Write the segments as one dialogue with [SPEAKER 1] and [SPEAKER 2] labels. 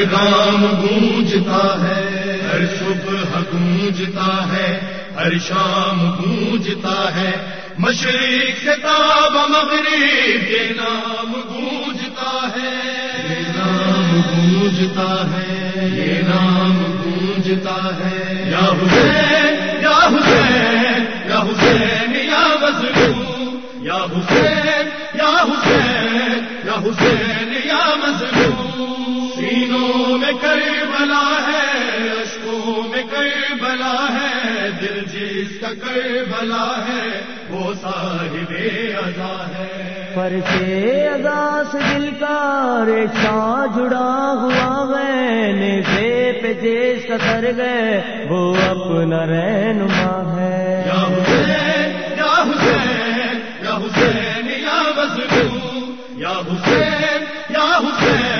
[SPEAKER 1] پیغام گونجتا ہے۔ ہر صبح گونجتا ہے، ہر شام گونجتا ہے۔ مشرق سے تاب مغرب یہ نام گونجتا ہے۔ یہ نام گونجتا ہے، یہ نام گونجتا ہے۔ یا حسین یا حسین یا حسین، یا مظلوم۔ یا حسین یا حسین یا حسین، یا مظلوم۔ سینوں میں کربلا ہے اشکوں میں کربلا ہے دل جس کا کربلا ہے وہ صاحب ازا ہے۔
[SPEAKER 2] پر سے ادا سے دل کا ریشا جڑا ہوا گئے سے پہ جیس کا کر گئے وہ اپنا رہنما ہے۔
[SPEAKER 1] یا حسین یا حسین یا حسین یا مظلوم یا حسین یا حسین۔ یا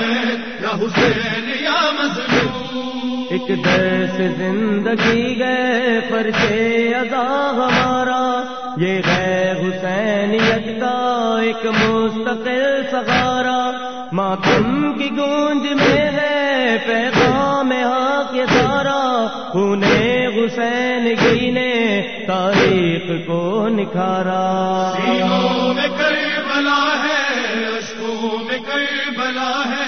[SPEAKER 1] حسین یا مظلوم۔
[SPEAKER 2] ایک درس زندگی گئے پر سے ادا ہمارا۔ یہ ہے حسینیت کا ایک مستقل سہارا ماتم کی گونج میں ہے پیغام حق یہ سارا۔ انہیں حسین گی نے تاریخ کو نکھارا۔
[SPEAKER 1] سینوں میں کربلا ہے اشکوں میں کربلا ہے۔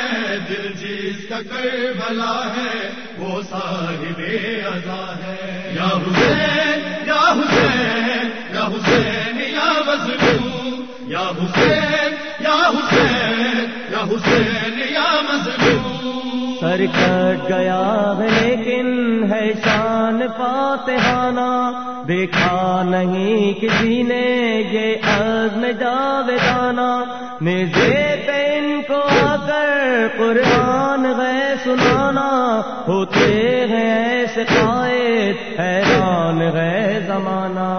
[SPEAKER 1] دل جس کا کربلا ہے، وہ صاحب ازا ہے۔ یا حسین یا حسین یا حسین، یا مظلوم۔ یا حسین یا حسین یا حسین، یا مظلوم۔
[SPEAKER 2] سر کٹ گیا ہے لیکن ہے شان فاتحانہ۔ دیکھا نہیں کسی نے یہ عزم جاویدانہ۔ نزے پہ کو آ کر قرآن ہے سنانا، ہوتے ہیں ایسے قائد، حیران ہے زمانہ۔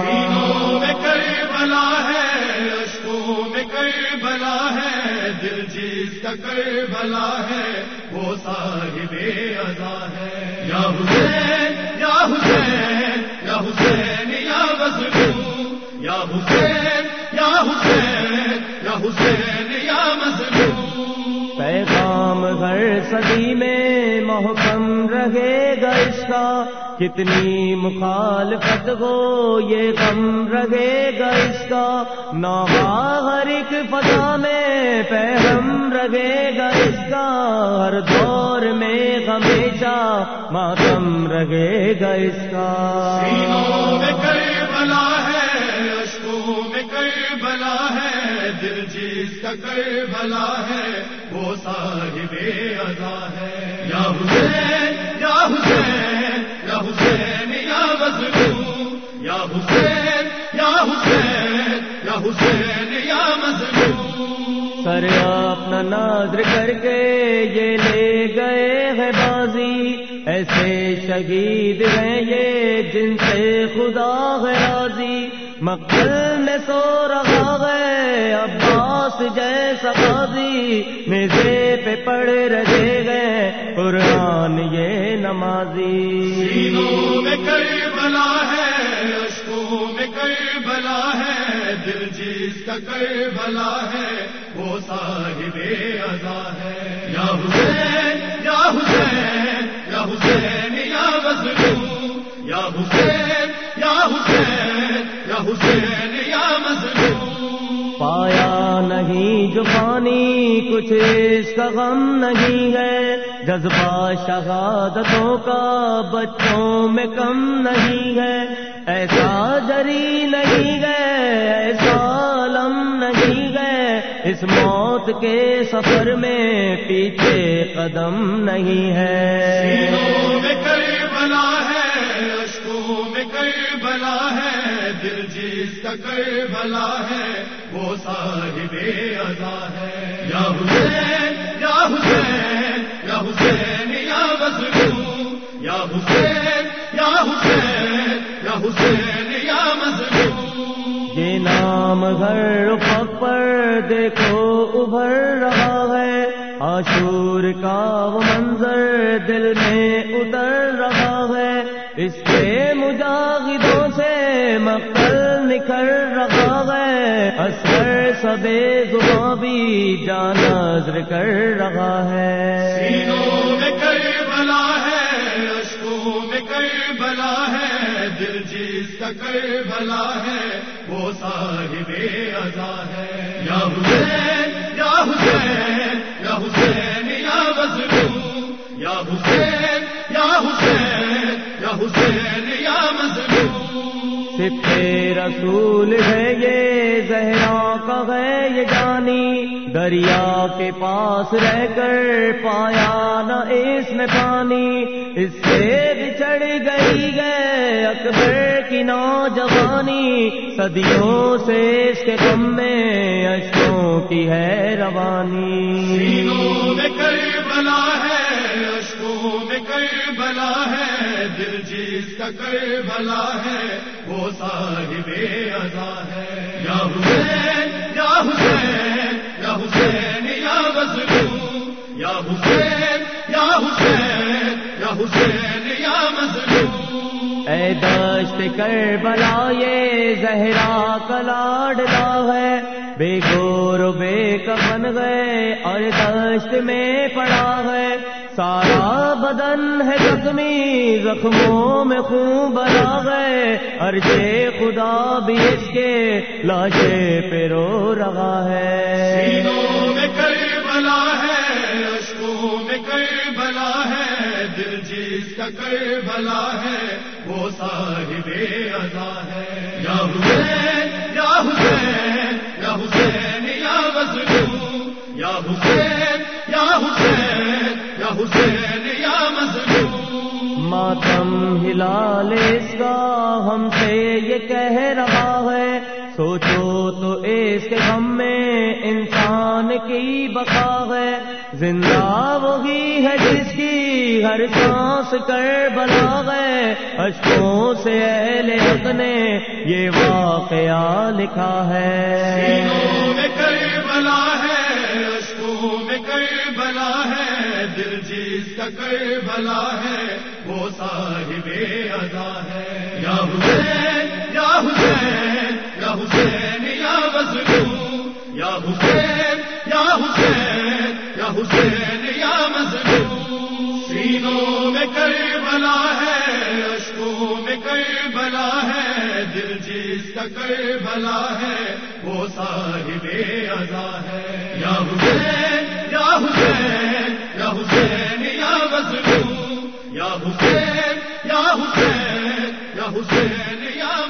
[SPEAKER 1] سینوں میں کربلا ہے اشکوں میں کربلا ہے، دل جس کا کربلا ہے، وہ صاحب ازا ہے۔ یا حسین یا حسین یا حسین، یا مظلوم یا حسین یا حسین یا حسین۔ یا مظلوم
[SPEAKER 2] پیغام ہر صدی میں محکم رہے گا اس کا۔ کتنی مخالفت ہو یہ غم رہے گا اس کا۔ نوا ہر ایک فضا میں پیغم رہے گا اس کا۔ ہر دور میں ہمیشہ ماتم رہے گا اس کا۔
[SPEAKER 1] سینوں میں کربلا ہے۔ جس کا کربلا ہے، وہ صاحب ازا ہے۔ یا حسین یا حسین یا حسین، یا مظلوم۔ یا حسین یا حسین یا حسین، یا مظلوم۔
[SPEAKER 2] سر اپنا ناظر کر کے یہ لے گئے ہیں بازی۔ ایسے شہید ہیں یہ جن سے خدا ہے راضی۔ مقبل میں سو رہا ہے، اب عباس جیسا قاضی میزے پہ پڑ رہے گئے قرآن یہ نمازی۔
[SPEAKER 1] سینوں میں کربلا ہے اشکوں میں کربلا ہے دل جس کا کربلا ہے وہ صاحب ازا ہے۔ یا حسین یا حسین یا حسین یا مظلوم۔ یا حسین یا حسین یا حسین یا مظلوم۔
[SPEAKER 2] پایا نہیں، جو پانی کچھ اس کا غم نہیں ہے، جذبہ شہادتوں کا بچوں میں کم نہیں ہے۔ ایسا جری نہیں گئے ایسا لم نہیں گئے اس موت کے سفر میں پیچھے قدم نہیں ہے
[SPEAKER 1] میں کربلا ہے، دل جس کا کربلا ہے، وہ صاحب ازا ہے۔ یا حسین یا حسین یا حسین، یا مظلوم۔ یا حسین یا حسین یا حسین، یا مظلوم۔
[SPEAKER 2] یہ نام گھر پر دیکھو، ابھر رہا ہے۔ آشور کا وہ منظر دل میں اتر رہا ہے۔ اس کر رہا ہے اثر سبے زباں بھی جان نظر کر رہا ہے۔
[SPEAKER 1] سینوں میں کربلا ہے، اشکوں میں کربلا ہے، دل کا ہے، وہ صاحب ادا ہے۔ یا حسین یا حسین یا حسین، یا مظلوم یا حسین یا حسین یا حسین
[SPEAKER 2] رسول ہے یہ زہرا کا ہے یہ جانی۔ دریا کے پاس رہ کر پایا نہ اس میں پانی۔ اس سے بچھڑ گئی گئے اکبر کی نوجوانی۔ صدیوں سے اس کے غم میں اشکوں کی ہے روانی۔
[SPEAKER 1] میں بلا ہے اشکوں میں کئی بلا ہے، دل جس کا کئی بلا ہے۔ وہ صاحب ازا ہے۔ یا حسین یا حسین یا حسین، یا مظلوم۔ یا حسین یا حسین یا حسین، یا مظلوم۔
[SPEAKER 2] اے دشت کر بلا یہ زہرا کلاڈلا ہے۔ بے گور بے کفن گئے اور دشت میں پڑا ہے۔ سارا بدن ہے زخمی، زخموں میں خون بنا گئے ارجے خدا بھی اس کے لاشے پہ رو رہا
[SPEAKER 1] ہے۔ میں کئی بلا ہے اشکوں میں کئی بلا ہے۔ دل جس کا کئی بلا ہے، وہ صاحب ازا ہے۔ یا یا حسین
[SPEAKER 2] ماتم ہلال اس کا ہم سے یہ کہہ رہا ہے۔ سوچو تو اس کے غم میں انسان کی بقا ہے۔ زندہ وہی ہے جس کی ہر سانس کر بلا ہے۔ اشکوں سے اہل حق نے یہ واقعہ لکھا ہے۔
[SPEAKER 1] بلا ہے اشکوں میں کئی بلا ہے، دل جس کا کئی بلا ہے، وہ صاحب ادا ہے۔ یا حسین یا حسین جس بلا ہے، وہ صاحب ازا ہے۔ یا حسین یا حسین یا حسین، یا مظلوم یا حسین یا حسین یا حسین، یا